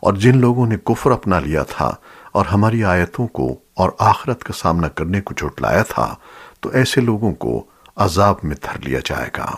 اور جن لوگوں نے کفر اپنا لیا تھا اور ہماری آیتوں کو اور آخرت کا سامنا کرنے کو جھٹلایا تھا، تو ایسے لوگوں کو عذاب میں دھر لیا جائے گا۔